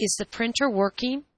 Is the printer working?